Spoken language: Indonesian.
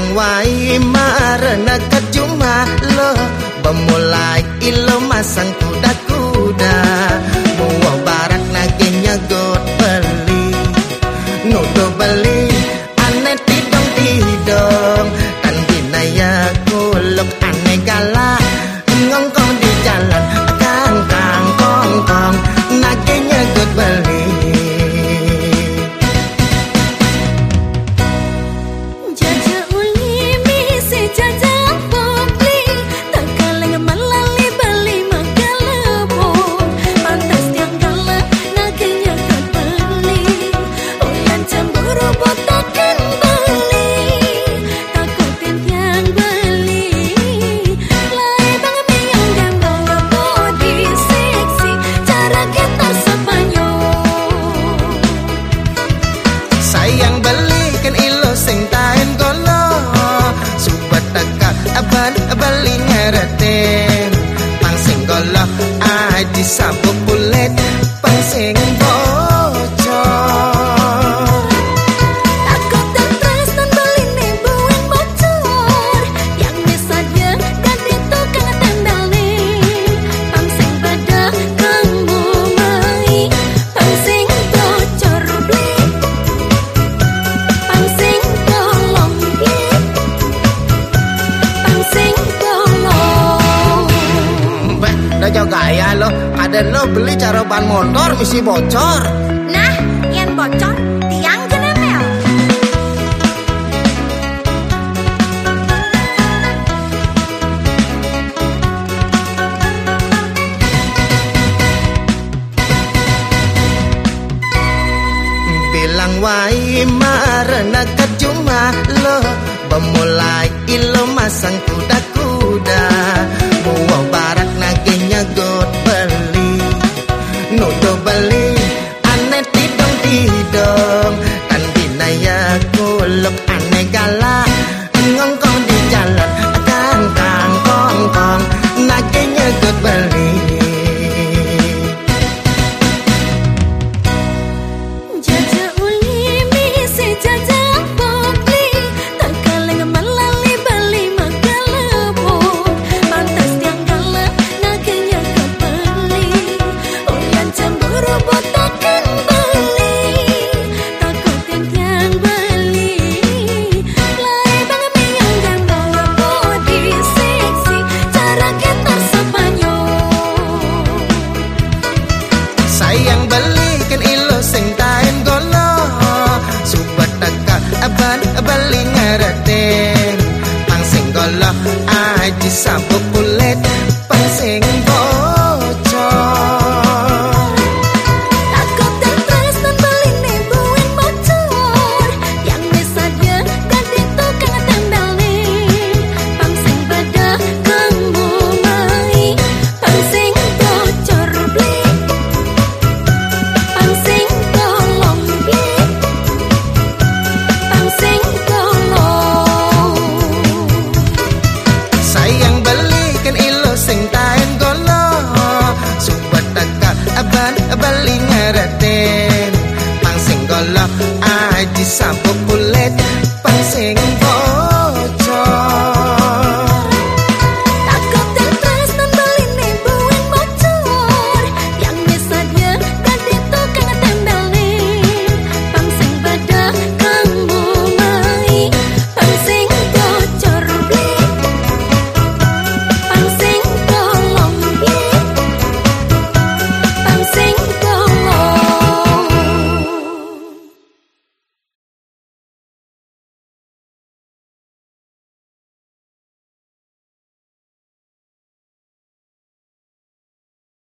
Nang wai marana lo Bemulai ilo masang kuda-kuda teka aban bali ngereten pang singgolah ai disapu kulit pang sing Lo jo gaya lo, ada lo beli cara ban motor isi bocor. Nah, yang bocor tiang jenemel. Bilang wai marana kacuma lo, pemulai ilo masang kudaku sa kukulit bali ngereten pang sing golok ai disapu kulit. Pang sing